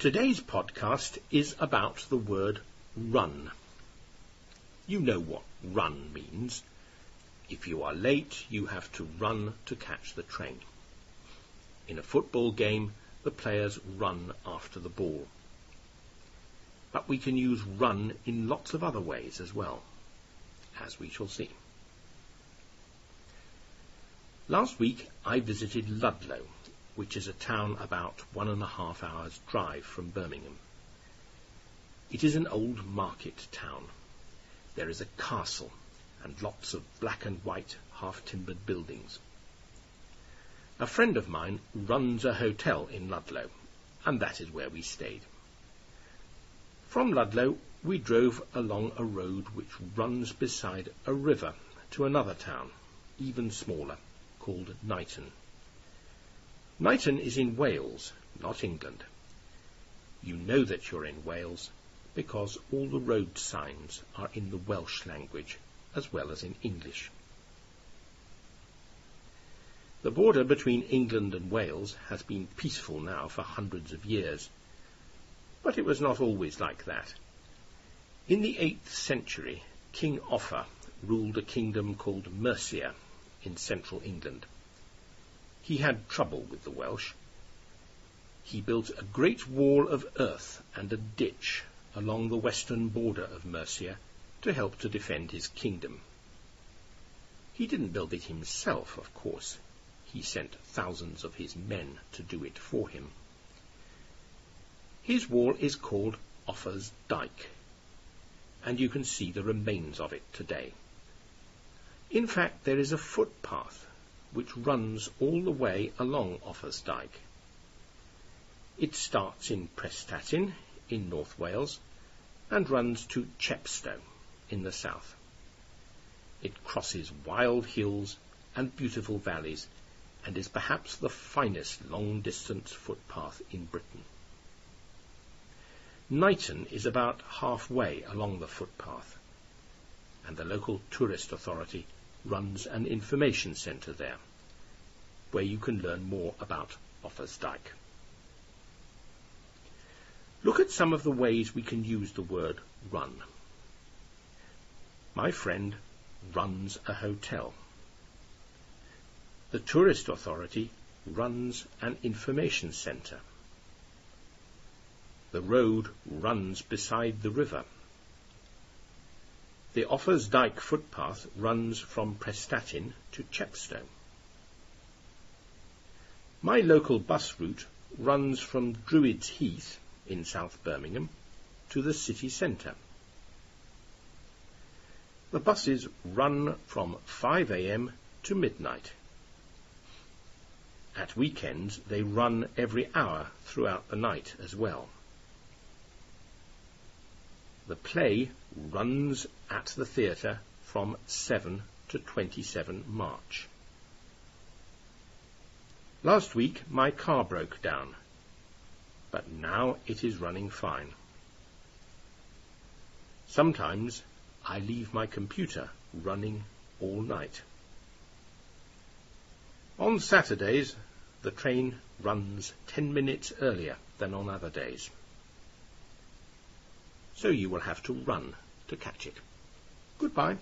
Today's podcast is about the word run. You know what run means. If you are late, you have to run to catch the train. In a football game, the players run after the ball. But we can use run in lots of other ways as well, as we shall see. Last week I visited Ludlow, which is a town about one and a half hours' drive from Birmingham. It is an old market town. There is a castle and lots of black and white half-timbered buildings. A friend of mine runs a hotel in Ludlow, and that is where we stayed. From Ludlow, we drove along a road which runs beside a river to another town, even smaller, called Knighton. Knighton is in Wales, not England. You know that you're in Wales because all the road signs are in the Welsh language as well as in English. The border between England and Wales has been peaceful now for hundreds of years, but it was not always like that. In the 8th century, King Offa ruled a kingdom called Mercia in central England. He had trouble with the Welsh. He built a great wall of earth and a ditch along the western border of Mercia to help to defend his kingdom. He didn't build it himself, of course. He sent thousands of his men to do it for him. His wall is called Offa's Dyke, and you can see the remains of it today. In fact, there is a footpath which runs all the way along Offa's Dyke. It starts in Prestatyn in North Wales and runs to Chepstow in the south. It crosses wild hills and beautiful valleys and is perhaps the finest long-distance footpath in Britain. Knighton is about halfway along the footpath, and the local tourist authority runs an information centre there, where you can learn more about Offa's. Look at some of the ways we can use the word run. My friend runs a hotel. The tourist authority runs an information centre. The road runs beside the river. The Offa's Dyke footpath runs from Prestatyn to Chepstow. My local bus route runs from Druids Heath in South Birmingham to the city centre. The buses run from 5am to midnight. At weekends they run every hour throughout the night as well. The play runs at the theatre from 7 to 27 March. Last week my car broke down, but now it is running fine. Sometimes I leave my computer running all night. On Saturdays, the train runs ten minutes earlier than on other days so you will have to run to catch it. Goodbye.